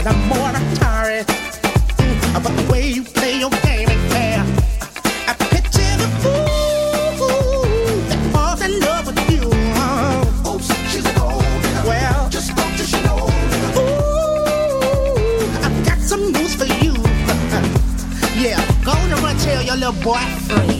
And I'm more But the way you play your game ain't fair. I picture the fool that falls in love with you. Oh, she's a gold Well, just don't you know? Ooh, I've got some news for you. Yeah, go and run tell your little boy free.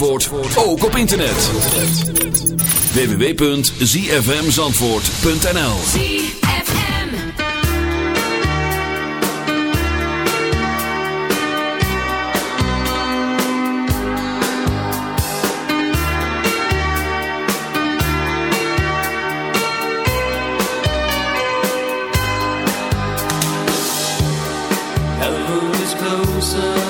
Zandvoort ook op internet. www.zfmzandvoort.nl Hello is closer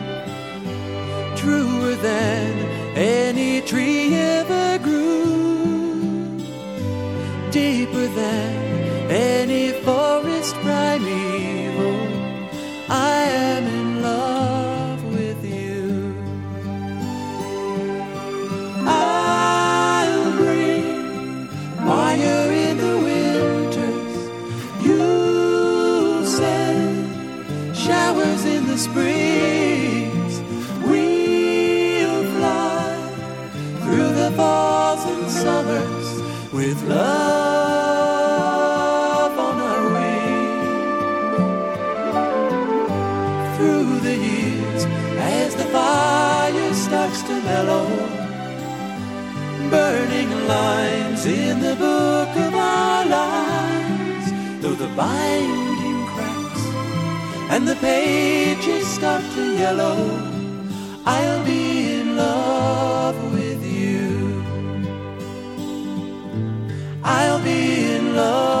truer than any tree ever grew, deeper than any forest primeval. I am in love with you. I'll bring fire in the winters. You'll send showers in the springs. Summers with love on our wings. Through the years, as the fire starts to mellow, burning lines in the book of our lives, though the binding cracks and the pages start to yellow, I'll be in love with love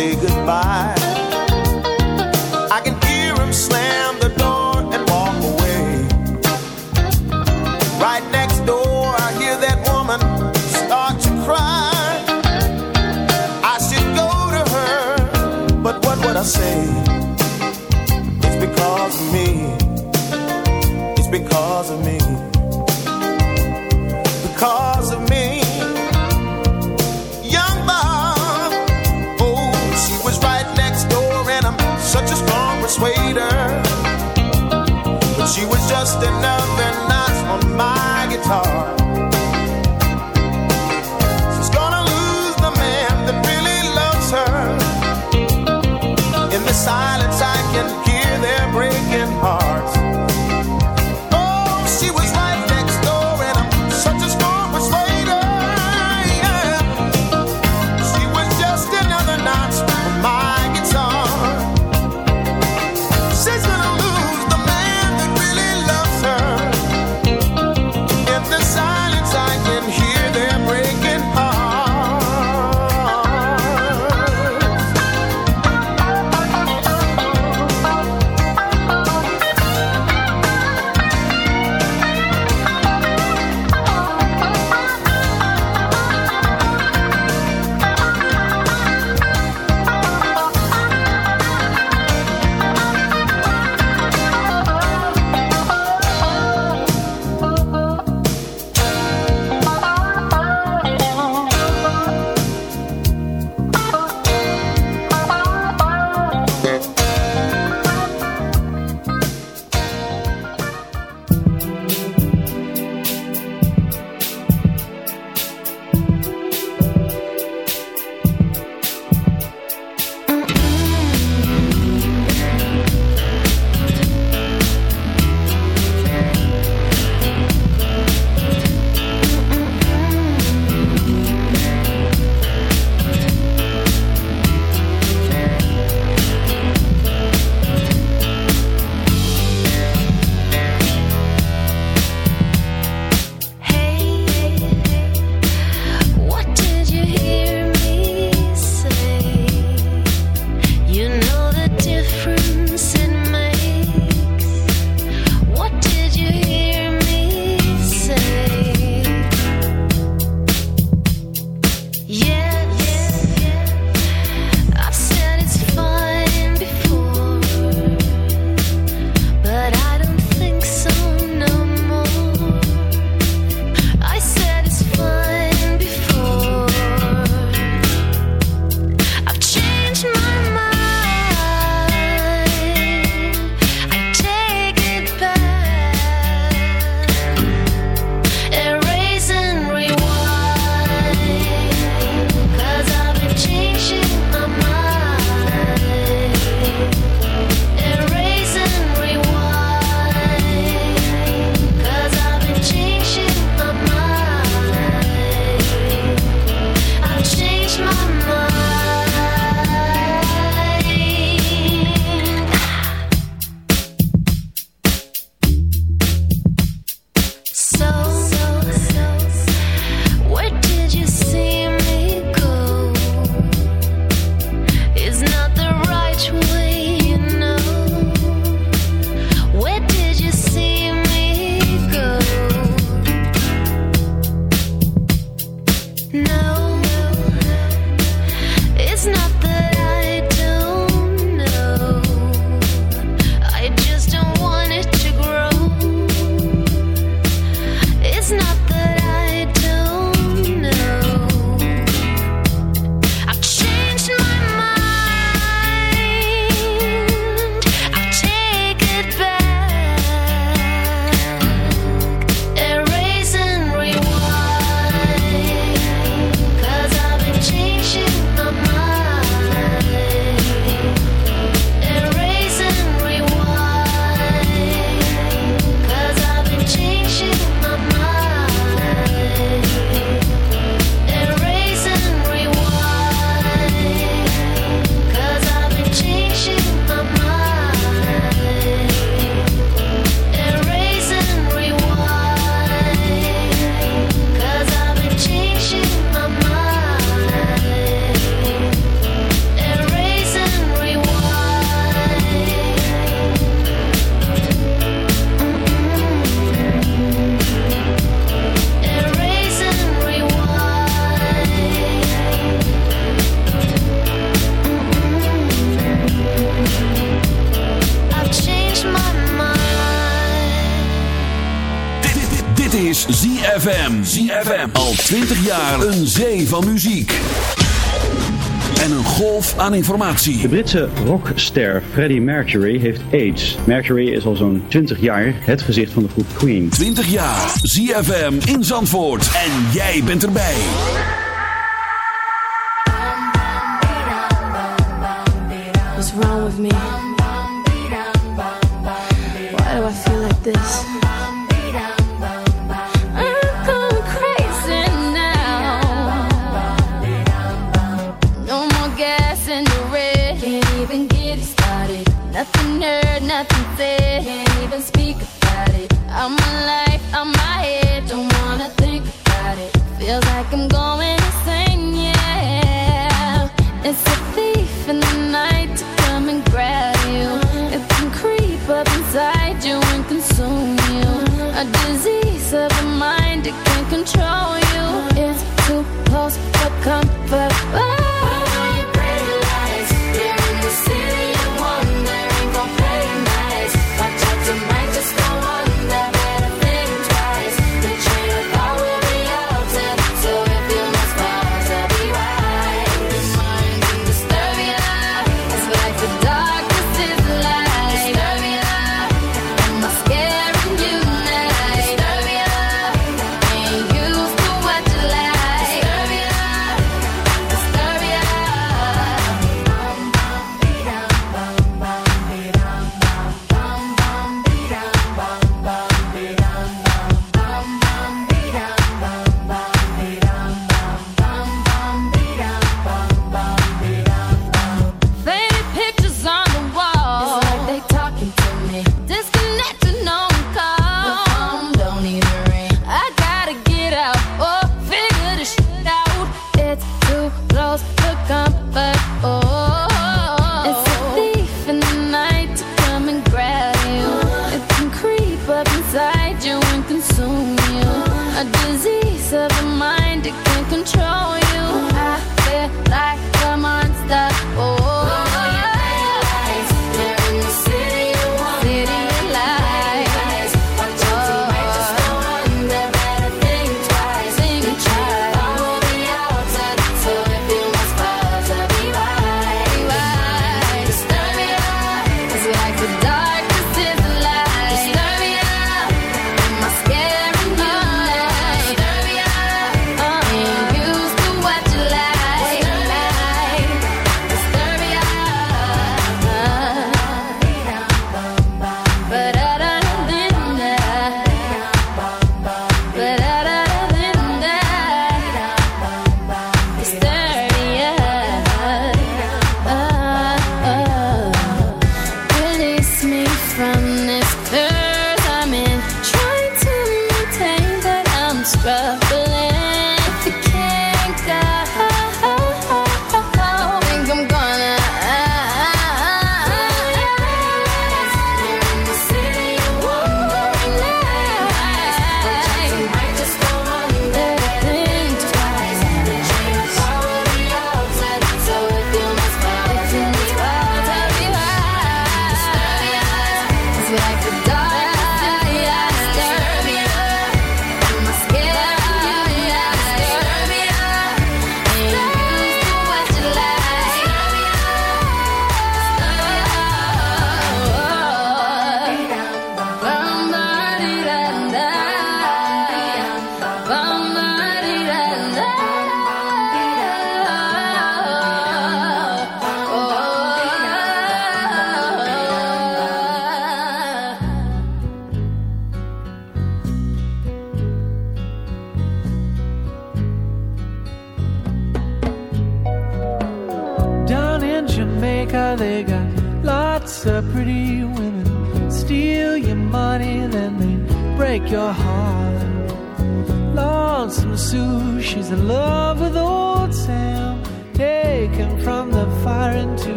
say goodbye. 20 jaar een zee van muziek. En een golf aan informatie. De Britse rockster Freddie Mercury heeft AIDS. Mercury is al zo'n 20 jaar het gezicht van de groep Queen. 20 jaar, ZFM in Zandvoort. En jij bent erbij. What's wrong with me? Why do I feel like this?